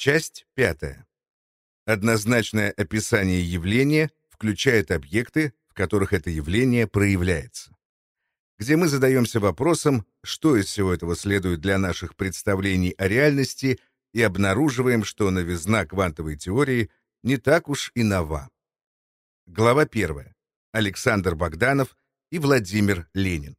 Часть пятая. Однозначное описание явления включает объекты, в которых это явление проявляется. Где мы задаемся вопросом, что из всего этого следует для наших представлений о реальности, и обнаруживаем, что новизна квантовой теории не так уж и нова. Глава первая. Александр Богданов и Владимир Ленин.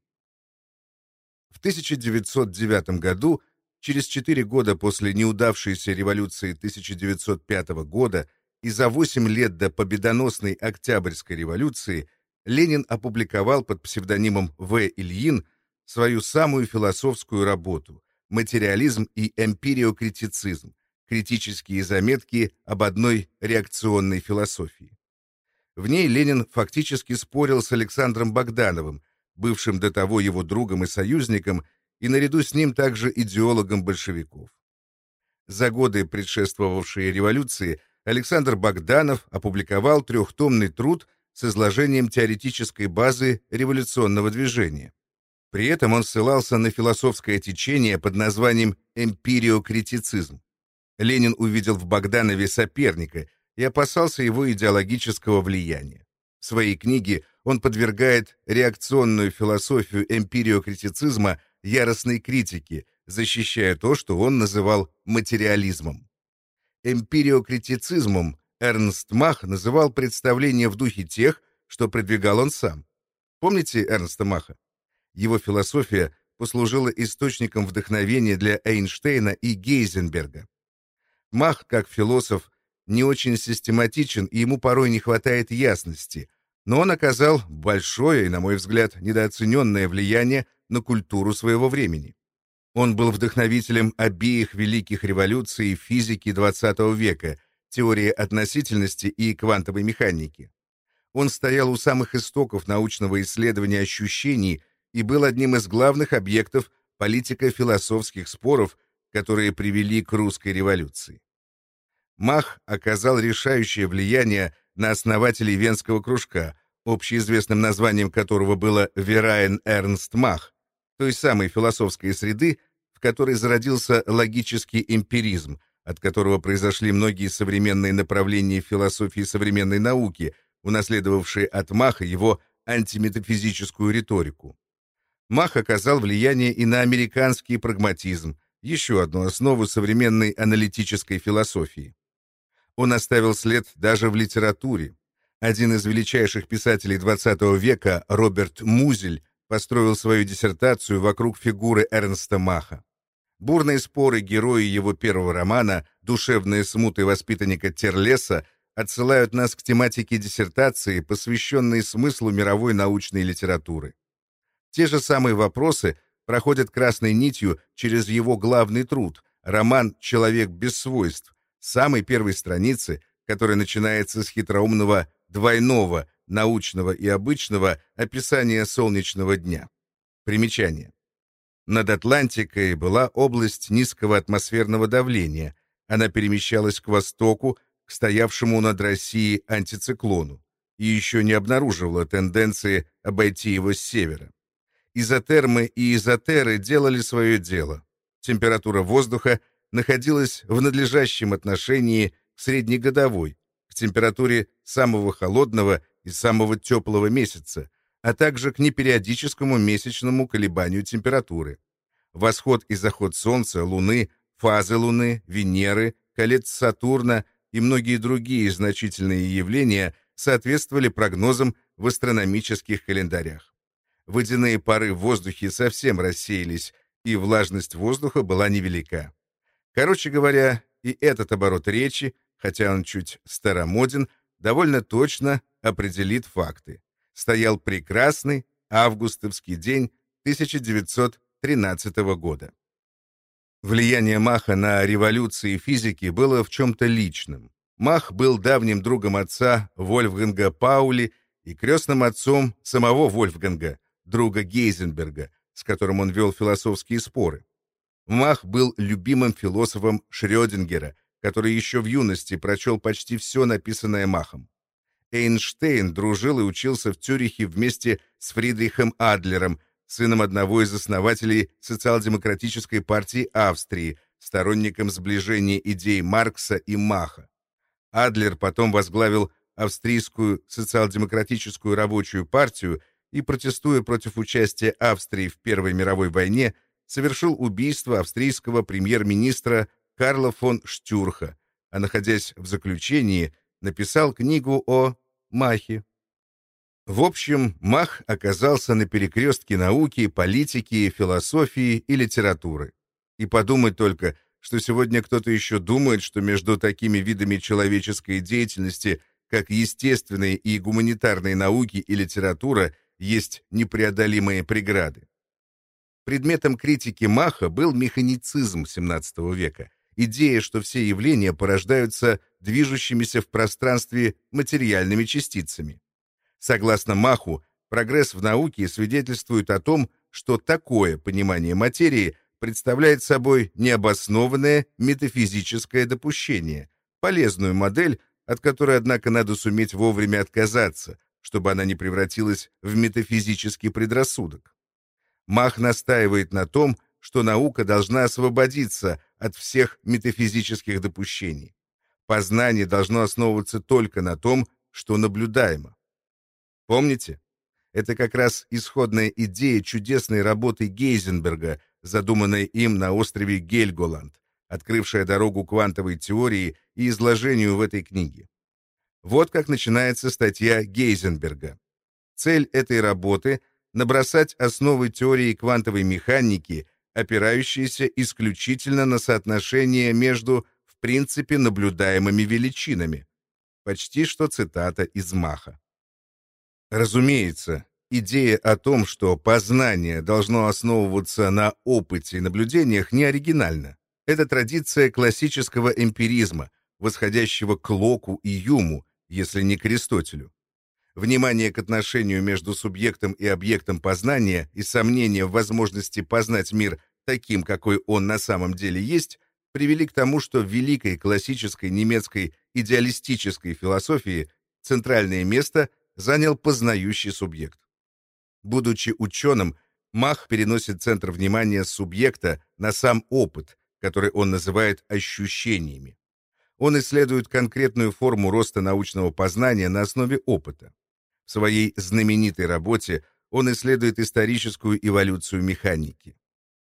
В 1909 году, через четыре года после неудавшейся революции 1905 года и за восемь лет до победоносной Октябрьской революции, Ленин опубликовал под псевдонимом В. Ильин свою самую философскую работу «Материализм и эмпириокритицизм. Критические заметки об одной реакционной философии». В ней Ленин фактически спорил с Александром Богдановым, бывшим до того его другом и союзником, и наряду с ним также идеологом большевиков. За годы, предшествовавшие революции, Александр Богданов опубликовал трехтомный труд с изложением теоретической базы революционного движения. При этом он ссылался на философское течение под названием эмпириокритицизм. Ленин увидел в Богданове соперника — и опасался его идеологического влияния. В своей книге он подвергает реакционную философию эмпириокритицизма яростной критике, защищая то, что он называл материализмом. Эмпириокритицизмом Эрнст Мах называл представление в духе тех, что продвигал он сам. Помните Эрнста Маха? Его философия послужила источником вдохновения для Эйнштейна и Гейзенберга. Мах, как философ, не очень систематичен и ему порой не хватает ясности, но он оказал большое и, на мой взгляд, недооцененное влияние на культуру своего времени. Он был вдохновителем обеих великих революций физики XX века, теории относительности и квантовой механики. Он стоял у самых истоков научного исследования ощущений и был одним из главных объектов политико-философских споров, которые привели к русской революции. Мах оказал решающее влияние на основателей Венского кружка, общеизвестным названием которого было Вераен Эрнст Мах, той самой философской среды, в которой зародился логический эмпиризм, от которого произошли многие современные направления философии современной науки, унаследовавшие от Маха его антиметафизическую риторику. Мах оказал влияние и на американский прагматизм, еще одну основу современной аналитической философии. Он оставил след даже в литературе. Один из величайших писателей XX века, Роберт Музель, построил свою диссертацию вокруг фигуры Эрнста Маха. Бурные споры герои его первого романа «Душевные смуты воспитанника Терлеса» отсылают нас к тематике диссертации, посвященной смыслу мировой научной литературы. Те же самые вопросы проходят красной нитью через его главный труд, роман «Человек без свойств», самой первой страницы, которая начинается с хитроумного двойного научного и обычного описания солнечного дня. Примечание. Над Атлантикой была область низкого атмосферного давления. Она перемещалась к востоку, к стоявшему над Россией антициклону, и еще не обнаруживала тенденции обойти его с севера. Изотермы и изотеры делали свое дело. Температура воздуха находилась в надлежащем отношении к среднегодовой, к температуре самого холодного и самого теплого месяца, а также к непериодическому месячному колебанию температуры. Восход и заход Солнца, Луны, фазы Луны, Венеры, колец Сатурна и многие другие значительные явления соответствовали прогнозам в астрономических календарях. Водяные пары в воздухе совсем рассеялись, и влажность воздуха была невелика. Короче говоря, и этот оборот речи, хотя он чуть старомоден, довольно точно определит факты. Стоял прекрасный августовский день 1913 года. Влияние Маха на революции физики было в чем-то личным. Мах был давним другом отца Вольфганга Паули и крестным отцом самого Вольфганга, друга Гейзенберга, с которым он вел философские споры. Мах был любимым философом Шрёдингера, который еще в юности прочел почти все написанное Махом. Эйнштейн дружил и учился в Цюрихе вместе с Фридрихом Адлером, сыном одного из основателей социал-демократической партии Австрии, сторонником сближения идей Маркса и Маха. Адлер потом возглавил австрийскую социал-демократическую рабочую партию и, протестуя против участия Австрии в Первой мировой войне, совершил убийство австрийского премьер-министра Карла фон Штюрха, а находясь в заключении, написал книгу о Махе. В общем, Мах оказался на перекрестке науки, политики, философии и литературы. И подумать только, что сегодня кто-то еще думает, что между такими видами человеческой деятельности, как естественные и гуманитарные науки и литература, есть непреодолимые преграды. Предметом критики Маха был механицизм XVII века, идея, что все явления порождаются движущимися в пространстве материальными частицами. Согласно Маху, прогресс в науке свидетельствует о том, что такое понимание материи представляет собой необоснованное метафизическое допущение, полезную модель, от которой, однако, надо суметь вовремя отказаться, чтобы она не превратилась в метафизический предрассудок. Мах настаивает на том, что наука должна освободиться от всех метафизических допущений. Познание должно основываться только на том, что наблюдаемо. Помните? Это как раз исходная идея чудесной работы Гейзенберга, задуманной им на острове Гельголанд, открывшая дорогу квантовой теории и изложению в этой книге. Вот как начинается статья Гейзенберга. Цель этой работы — набросать основы теории квантовой механики, опирающиеся исключительно на соотношение между, принципе, наблюдаемыми величинами. Почти что цитата из Маха. Разумеется, идея о том, что познание должно основываться на опыте и наблюдениях, не оригинальна. Это традиция классического эмпиризма, восходящего к Локу и Юму, если не к Аристотелю. Внимание к отношению между субъектом и объектом познания и сомнение в возможности познать мир таким, какой он на самом деле есть, привели к тому, что в великой классической немецкой идеалистической философии центральное место – занял познающий субъект. Будучи ученым, Мах переносит центр внимания субъекта на сам опыт, который он называет ощущениями. Он исследует конкретную форму роста научного познания на основе опыта. В своей знаменитой работе он исследует историческую эволюцию механики.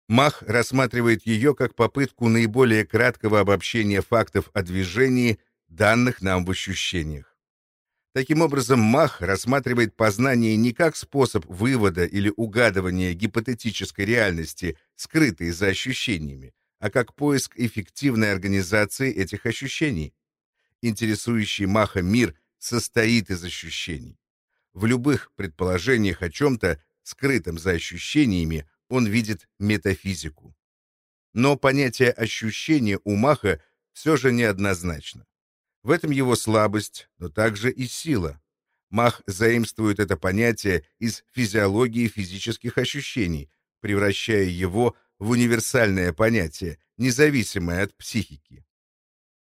Мах рассматривает ее как попытку наиболее краткого обобщения фактов о движении, данных нам в ощущениях. Таким образом, Мах рассматривает познание не как способ вывода или угадывания гипотетической реальности, скрытой за ощущениями, а как поиск эффективной организации этих ощущений. Интересующий Маха мир состоит из ощущений. В любых предположениях о чем-то, скрытом за ощущениями, он видит метафизику. Но понятие ощущения у Маха все же неоднозначно. В этом его слабость, но также и сила. Мах заимствует это понятие из физиологии физических ощущений, превращая его в универсальное понятие, независимое от психики.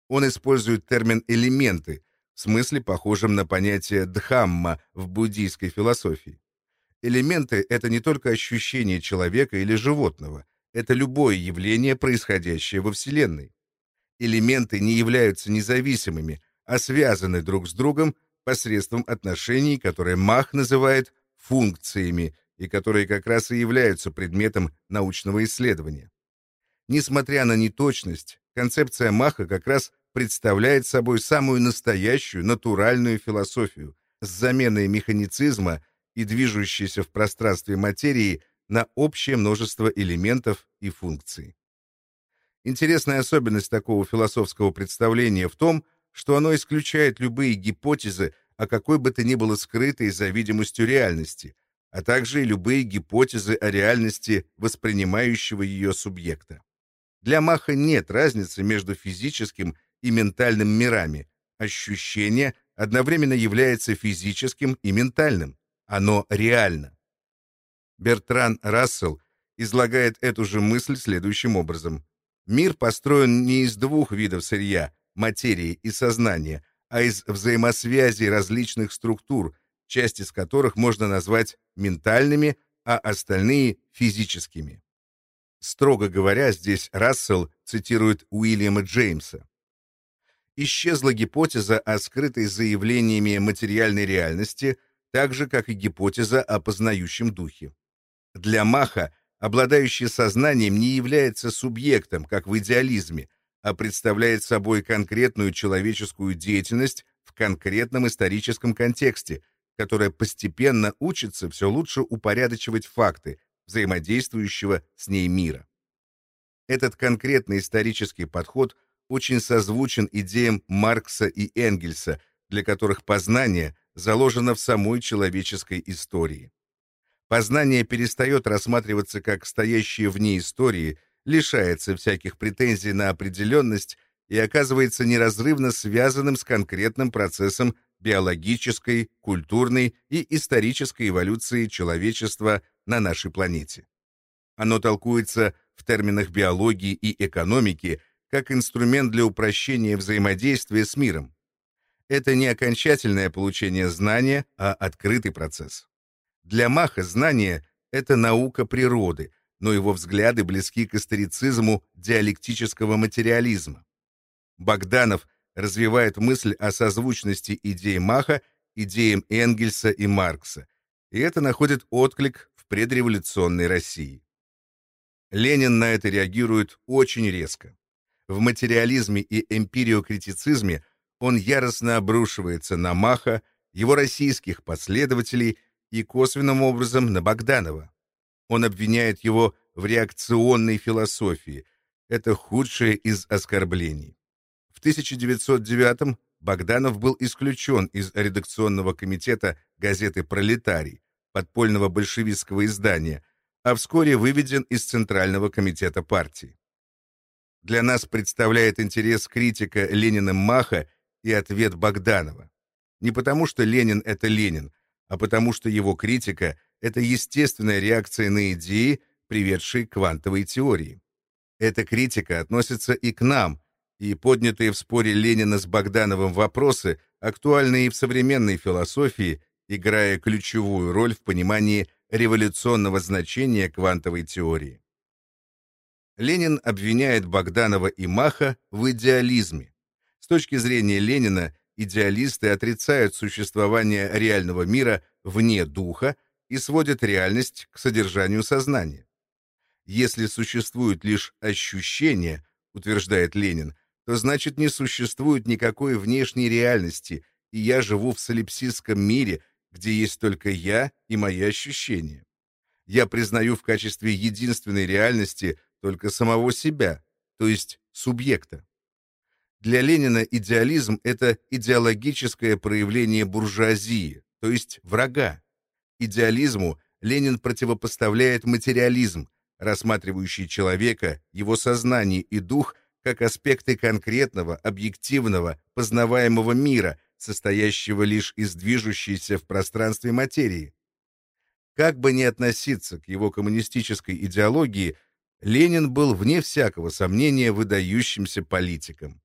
Он использует термин «элементы», в смысле похожем на понятие «дхамма» в буддийской философии. Элементы — это не только ощущение человека или животного, это любое явление, происходящее во Вселенной элементы не являются независимыми, а связаны друг с другом посредством отношений, которые Мах называет функциями и которые как раз и являются предметом научного исследования. Несмотря на неточность, концепция Маха как раз представляет собой самую настоящую натуральную философию с заменой механицизма и движущейся в пространстве материи на общее множество элементов и функций. Интересная особенность такого философского представления в том, что оно исключает любые гипотезы о какой бы то ни было скрытой за видимостью реальности, а также и любые гипотезы о реальности воспринимающего ее субъекта. Для Маха нет разницы между физическим и ментальным мирами. Ощущение одновременно является физическим и ментальным. Оно реально. Бертран Рассел излагает эту же мысль следующим образом. Мир построен не из двух видов сырья — материи и сознания, а из взаимосвязи различных структур, части из которых можно назвать ментальными, а остальные — физическими. Строго говоря, здесь Рассел цитирует Уильяма Джеймса. Исчезла гипотеза о скрытой заявлениями материальной реальности, так же, как и гипотеза о познающем духе. Для Маха обладающий сознанием не является субъектом, как в идеализме, а представляет собой конкретную человеческую деятельность в конкретном историческом контексте, которая постепенно учится все лучше упорядочивать факты, взаимодействующего с ней мира. Этот конкретный исторический подход очень созвучен идеям Маркса и Энгельса, для которых познание заложено в самой человеческой истории. Познание перестает рассматриваться как стоящее вне истории, лишается всяких претензий на определенность и оказывается неразрывно связанным с конкретным процессом биологической, культурной и исторической эволюции человечества на нашей планете. Оно толкуется в терминах биологии и экономики как инструмент для упрощения взаимодействия с миром. Это не окончательное получение знания, а открытый процесс. Для Маха знание — это наука природы, но его взгляды близки к историцизму диалектического материализма. Богданов развивает мысль о созвучности идей Маха идеям Энгельса и Маркса, и это находит отклик в предреволюционной России. Ленин на это реагирует очень резко. В материализме и эмпириокритицизме он яростно обрушивается на Маха, его российских последователей и косвенным образом на Богданова. Он обвиняет его в реакционной философии. Это худшее из оскорблений. В 1909 Богданов был исключен из редакционного комитета газеты «Пролетарий», подпольного большевистского издания, а вскоре выведен из Центрального комитета партии. Для нас представляет интерес критика Ленина Маха и ответ Богданова. Не потому, что Ленин — это Ленин, а потому, что его критика — это естественная реакция на идеи, приведшие к квантовой теории. Эта критика относится и к нам, и поднятые в споре Ленина с Богдановым вопросы актуальны и в современной философии, играя ключевую роль в понимании революционного значения квантовой теории. Ленин обвиняет Богданова и Маха в идеализме. С точки зрения Ленина, идеалисты отрицают существование реального мира вне духа и сводят реальность к содержанию сознания. Если существует лишь ощущение, утверждает Ленин, то значит не существует никакой внешней реальности, и я живу в солипсистском мире, где есть только я и мои ощущения. Я признаю в качестве единственной реальности только самого себя, то есть субъекта. Для Ленина идеализм — это идеологическое проявление буржуазии, то есть врага. Идеализму Ленин противопоставляет материализм, рассматривающий человека, его сознание и дух как аспекты конкретного, объективного, познаваемого мира, состоящего лишь из движущейся в пространстве материи. Как бы ни относиться к его коммунистической идеологии, Ленин был вне всякого сомнения выдающимся политиком.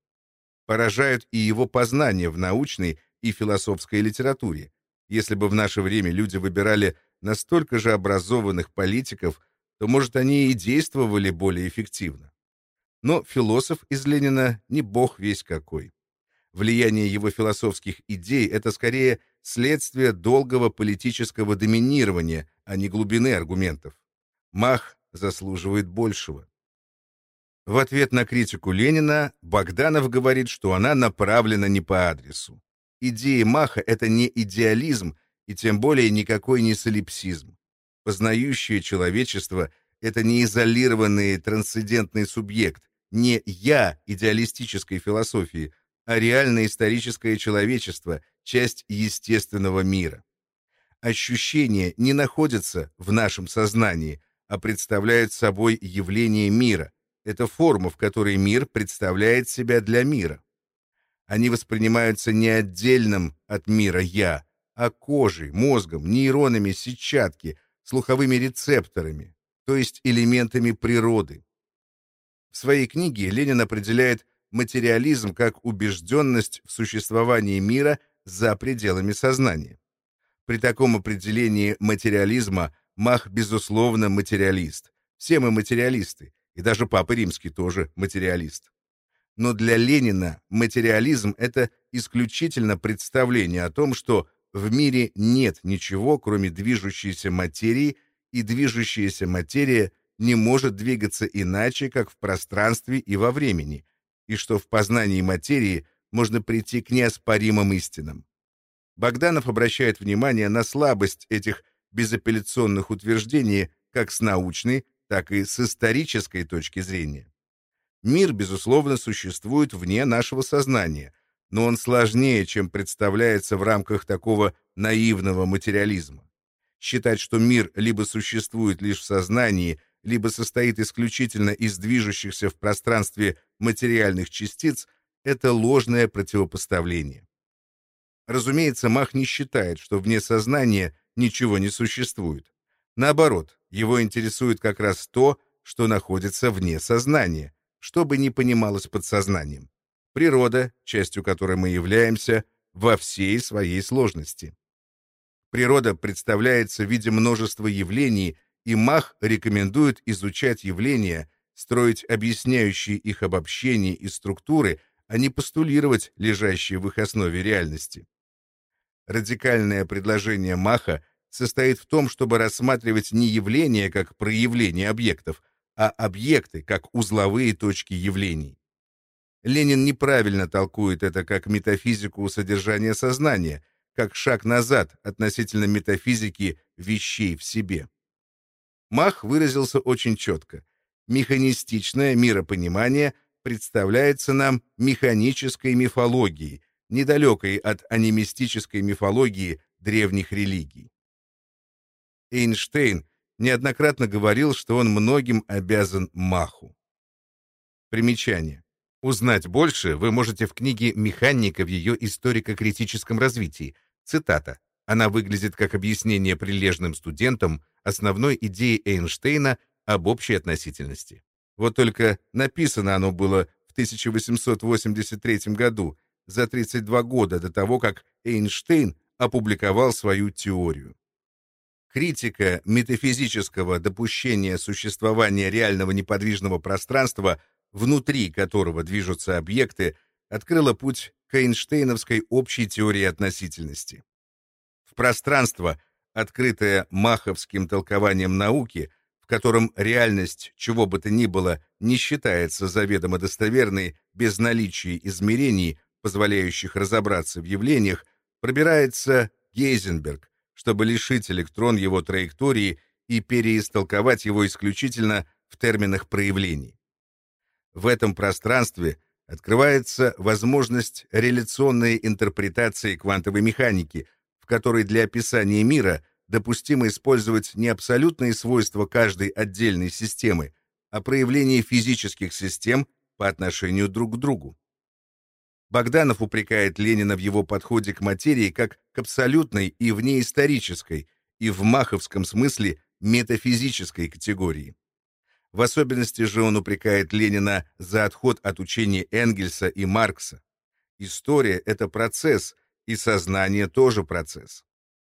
Поражают и его познания в научной и философской литературе. Если бы в наше время люди выбирали настолько же образованных политиков, то, может, они и действовали более эффективно. Но философ из Ленина не бог весь какой. Влияние его философских идей — это скорее следствие долгого политического доминирования, а не глубины аргументов. Мах заслуживает большего. В ответ на критику Ленина Богданов говорит, что она направлена не по адресу. Идеи Маха — это не идеализм и тем более никакой не солипсизм. Познающее человечество — это не изолированный трансцендентный субъект, не «я» идеалистической философии, а реальное историческое человечество, часть естественного мира. Ощущения не находятся в нашем сознании, а представляют собой явление мира. Это форма, в которой мир представляет себя для мира. Они воспринимаются не отдельным от мира «я», а кожей, мозгом, нейронами сетчатки, слуховыми рецепторами, то есть элементами природы. В своей книге Ленин определяет материализм как убежденность в существовании мира за пределами сознания. При таком определении материализма Мах, безусловно, материалист, Все мы материалисты, и даже Папа Римский тоже материалист. Но для Ленина материализм — это исключительно представление о том, что в мире нет ничего, кроме движущейся материи, и движущаяся материя не может двигаться иначе, как в пространстве и во времени, и что в познании материи можно прийти к неоспоримым истинам. Богданов обращает внимание на слабость этих безапелляционных утверждений как с научной, так и с исторической точки зрения. Мир, безусловно, существует вне нашего сознания, но он сложнее, чем представляется в рамках такого наивного материализма. Считать, что мир либо существует лишь в сознании, либо состоит исключительно из движущихся в пространстве материальных частиц, это ложное противопоставление. Разумеется, Мах не считает, что вне сознания ничего не существует. Наоборот, его интересует как раз то, что находится вне сознания, что бы ни понималось под сознанием. Природа, частью которой мы являемся, во всей своей сложности. Природа представляется в виде множества явлений, и Мах рекомендует изучать явления, строить объясняющие их обобщения и структуры, а не постулировать лежащие в их основе реальности. Радикальное предложение Маха состоит в том, чтобы рассматривать не явления как проявление объектов, а объекты как узловые точки явлений. Ленин неправильно толкует это как метафизику содержания сознания, как шаг назад относительно метафизики вещей в себе. Мах выразился очень четко. Механистичное миропонимание представляется нам механической мифологией, недалекой от анимистической мифологии древних религий. Эйнштейн неоднократно говорил, что он многим обязан Маху. Примечание. Узнать больше вы можете в книге «Механика в ее историко-критическом развитии». Цитата. Она выглядит как объяснение прилежным студентам основной идеи Эйнштейна об общей относительности. Вот только написано оно было в 1883 году, за 32 года до того, как Эйнштейн опубликовал свою теорию. Критика метафизического допущения существования реального неподвижного пространства, внутри которого движутся объекты, открыла путь к Эйнштейновской общей теории относительности. В пространство, открытое маховским толкованием науки, в котором реальность чего бы то ни было не считается заведомо достоверной без наличия измерений, позволяющих разобраться в явлениях, пробирается Гейзенберг, чтобы лишить электрон его траектории и переистолковать его исключительно в терминах проявлений. В этом пространстве открывается возможность реляционной интерпретации квантовой механики, в которой для описания мира допустимо использовать не абсолютные свойства каждой отдельной системы, а проявление физических систем по отношению друг к другу. Богданов упрекает Ленина в его подходе к материи как к абсолютной и внеисторической, и в маховском смысле метафизической категории. В особенности же он упрекает Ленина за отход от учения Энгельса и Маркса. История — это процесс, и сознание тоже процесс.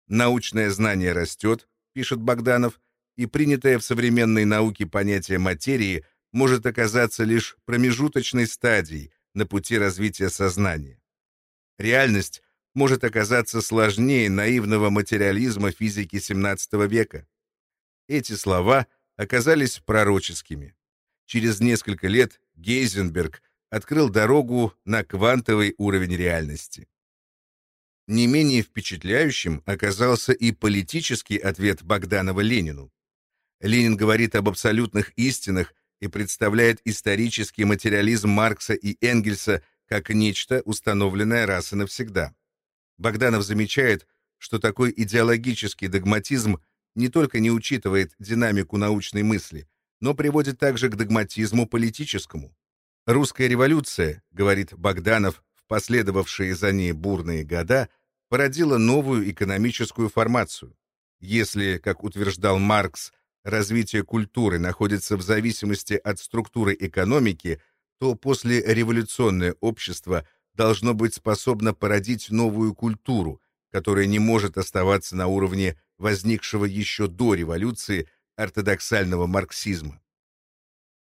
Научное знание растет, пишет Богданов, и принятое в современной науке понятие материи может оказаться лишь промежуточной стадией, на пути развития сознания. Реальность может оказаться сложнее наивного материализма физики XVII века. Эти слова оказались пророческими. Через несколько лет Гейзенберг открыл дорогу на квантовый уровень реальности. Не менее впечатляющим оказался и политический ответ Богданова Ленину. Ленин говорит об абсолютных истинах и представляет исторический материализм Маркса и Энгельса как нечто, установленное раз и навсегда. Богданов замечает, что такой идеологический догматизм не только не учитывает динамику научной мысли, но приводит также к догматизму политическому. «Русская революция», — говорит Богданов, в последовавшие за ней бурные года, породила новую экономическую формацию. Если, как утверждал Маркс, развитие культуры находится в зависимости от структуры экономики, то послереволюционное общество должно быть способно породить новую культуру, которая не может оставаться на уровне возникшего еще до революции, ортодоксального марксизма.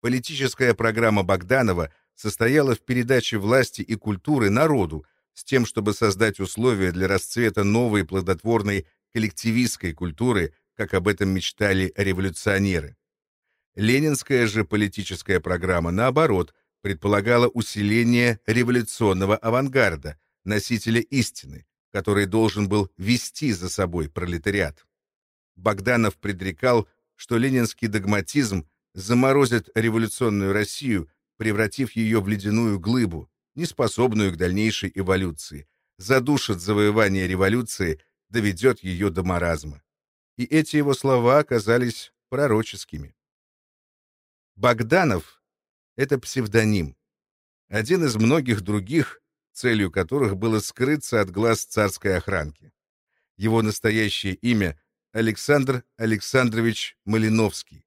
Политическая программа Богданова состояла в передаче власти и культуры народу с тем, чтобы создать условия для расцвета новой плодотворной коллективистской культуры, как об этом мечтали революционеры. Ленинская же политическая программа, наоборот, предполагала усиление революционного авангарда, носителя истины, который должен был вести за собой пролетариат. Богданов предрекал, что ленинский догматизм заморозит революционную Россию, превратив ее в ледяную глыбу, неспособную к дальнейшей эволюции, задушит завоевание революции, доведет ее до маразма. И эти его слова оказались пророческими. Богданов — это псевдоним, один из многих других, целью которых было скрыться от глаз царской охранки. Его настоящее имя — Александр Александрович Малиновский,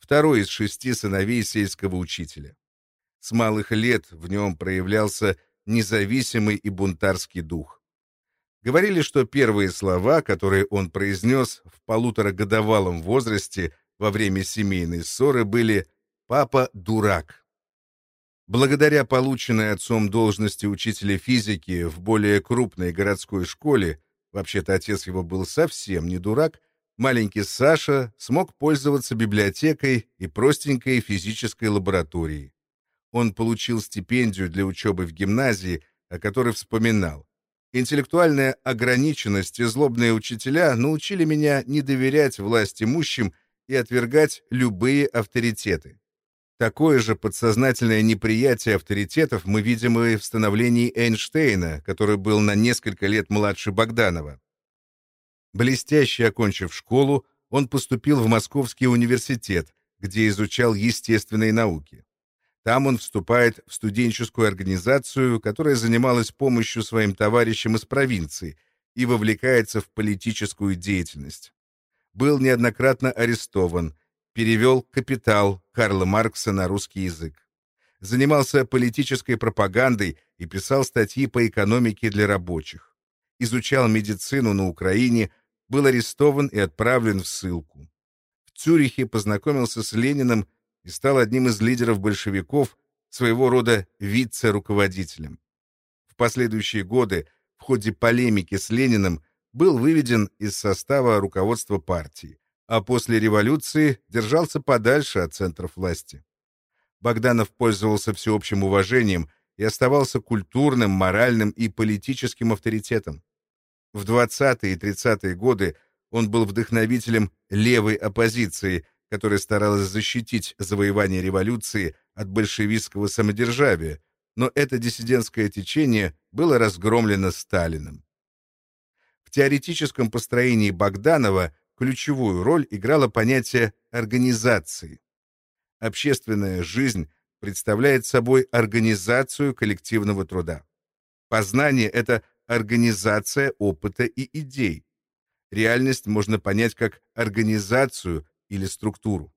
второй из шести сыновей сельского учителя. С малых лет в нем проявлялся независимый и бунтарский дух. Говорили, что первые слова, которые он произнес в полуторагодовалом возрасте во время семейной ссоры, были Папа дурак. Благодаря полученной отцом должности учителя физики в более крупной городской школе, вообще-то отец его был совсем не дурак, маленький Саша смог пользоваться библиотекой и простенькой физической лабораторией. Он получил стипендию для учебы в гимназии, о которой вспоминал. Интеллектуальная ограниченность и злобные учителя научили меня не доверять власть имущим и отвергать любые авторитеты. Такое же подсознательное неприятие авторитетов мы видим и в становлении Эйнштейна, который был на несколько лет младше Богданова. Блестяще окончив школу, он поступил в Московский университет, где изучал естественные науки. Там он вступает в студенческую организацию, которая занималась помощью своим товарищам из провинции и вовлекается в политическую деятельность. Был неоднократно арестован, перевел «Капитал» Карла Маркса на русский язык. Занимался политической пропагандой и писал статьи по экономике для рабочих. Изучал медицину на Украине, был арестован и отправлен в ссылку. В Цюрихе познакомился с Лениным и стал одним из лидеров большевиков, своего рода вице-руководителем. В последующие годы в ходе полемики с Лениным был выведен из состава руководства партии, а после революции держался подальше от центров власти. Богданов пользовался всеобщим уважением и оставался культурным, моральным и политическим авторитетом. В 20-е и 30-е годы он был вдохновителем левой оппозиции, которая старалась защитить завоевание революции от большевистского самодержавия, но это диссидентское течение было разгромлено Сталиным. В теоретическом построении Богданова ключевую роль играло понятие организации. Общественная жизнь представляет собой организацию коллективного труда. Познание — это организация опыта и идей. Реальность можно понять как организацию или структуру.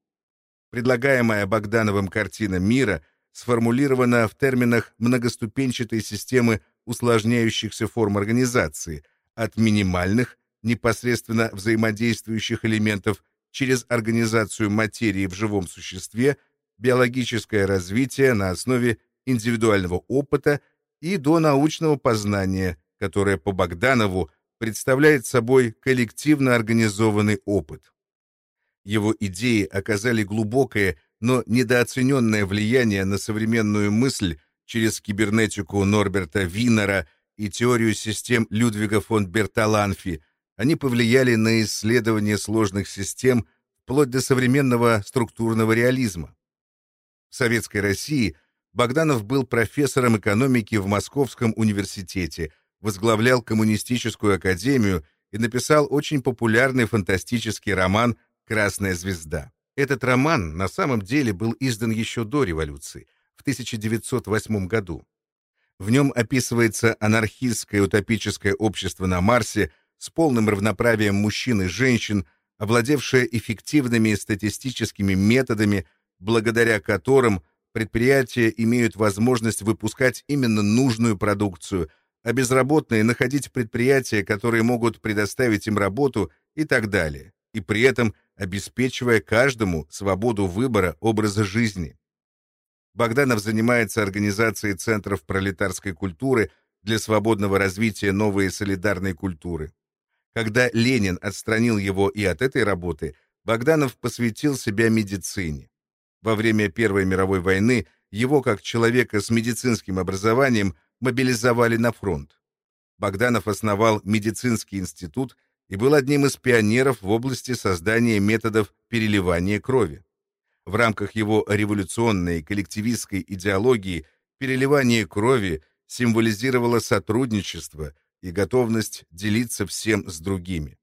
Предлагаемая Богдановым картина мира сформулирована в терминах многоступенчатой системы усложняющихся форм организации, от минимальных непосредственно взаимодействующих элементов через организацию материи в живом существе, биологическое развитие на основе индивидуального опыта и до научного познания, которое по Богданову представляет собой коллективно организованный опыт. Его идеи оказали глубокое, но недооцененное влияние на современную мысль через кибернетику Норберта Винера и теорию систем Людвига фон Берталанфи – они повлияли на исследование сложных систем вплоть до современного структурного реализма. В Советской России Богданов был профессором экономики в Московском университете, возглавлял коммунистическую академию и написал очень популярный фантастический роман «Красная звезда». Этот роман на самом деле был издан еще до революции, в 1908 году. В нем описывается анархистское утопическое общество на Марсе – с полным равноправием мужчин и женщин, овладевшая эффективными статистическими методами, благодаря которым предприятия имеют возможность выпускать именно нужную продукцию, а безработные находить предприятия, которые могут предоставить им работу и так далее, и при этом обеспечивая каждому свободу выбора образа жизни. Богданов занимается организацией центров пролетарской культуры для свободного развития новой солидарной культуры. Когда Ленин отстранил его и от этой работы, Богданов посвятил себя медицине. Во время Первой мировой войны его, как человека с медицинским образованием, мобилизовали на фронт. Богданов основал медицинский институт и был одним из пионеров в области создания методов переливания крови. В рамках его революционной коллективистской идеологии переливание крови символизировало сотрудничество и готовность делиться всем с другими.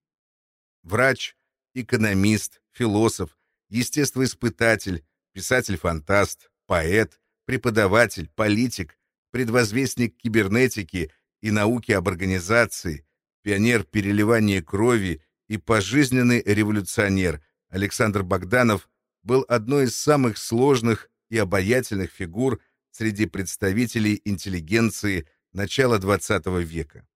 Врач, экономист, философ, естествоиспытатель, писатель-фантаст, поэт, преподаватель, политик, предвозвестник кибернетики и науки об организации, пионер переливания крови и пожизненный революционер Александр Богданов был одной из самых сложных и обаятельных фигур среди представителей интеллигенции начала XX века.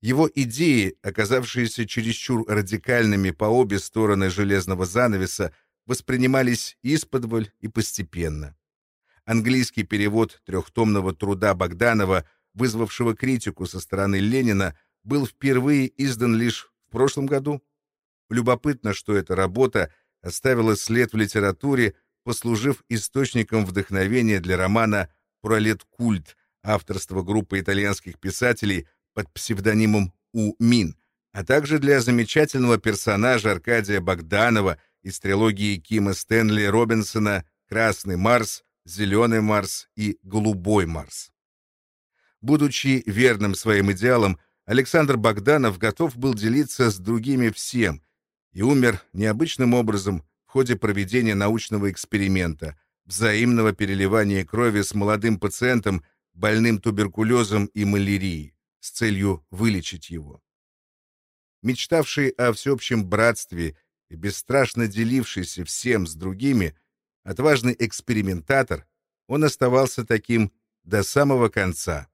Его идеи, оказавшиеся чересчур радикальными по обе стороны железного занавеса, воспринимались исподволь и постепенно. Английский перевод трехтомного труда Богданова, вызвавшего критику со стороны Ленина, был впервые издан лишь в прошлом году. Любопытно, что эта работа оставила след в литературе, послужив источником вдохновения для романа «Пролеткульт» авторства группы итальянских писателей под псевдонимом У. Мин, а также для замечательного персонажа Аркадия Богданова из трилогии Кима Стэнли Робинсона «Красный Марс», «Зеленый Марс» и «Голубой Марс». Будучи верным своим идеалам, Александр Богданов готов был делиться с другими всем и умер необычным образом в ходе проведения научного эксперимента, взаимного переливания крови с молодым пациентом, больным туберкулезом и малярией, с целью вылечить его. Мечтавший о всеобщем братстве и бесстрашно делившийся всем с другими, отважный экспериментатор, он оставался таким до самого конца.